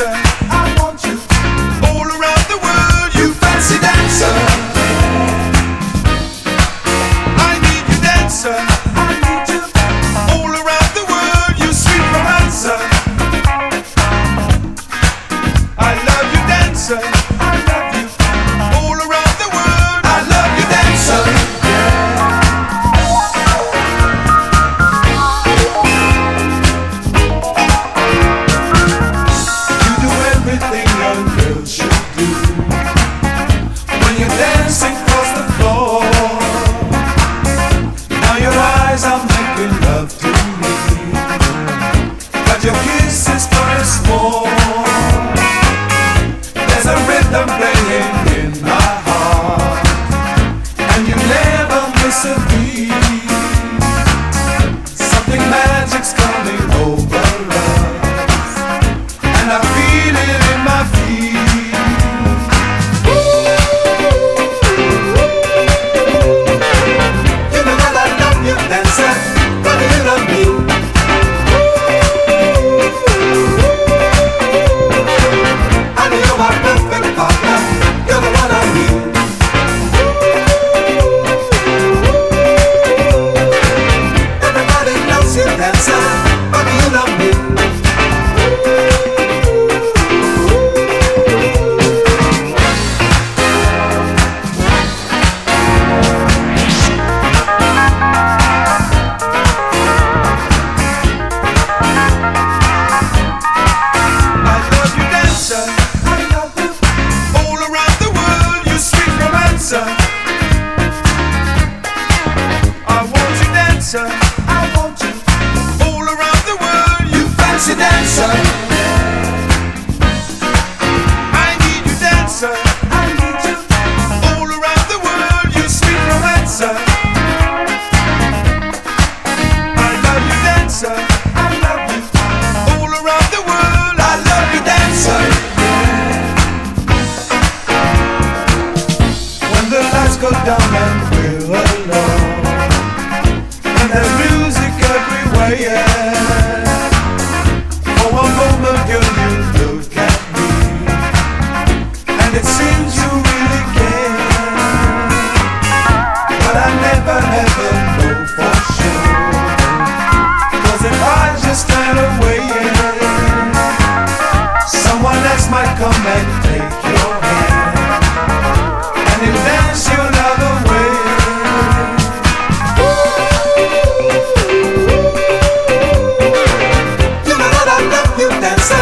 answer. You, yeah. that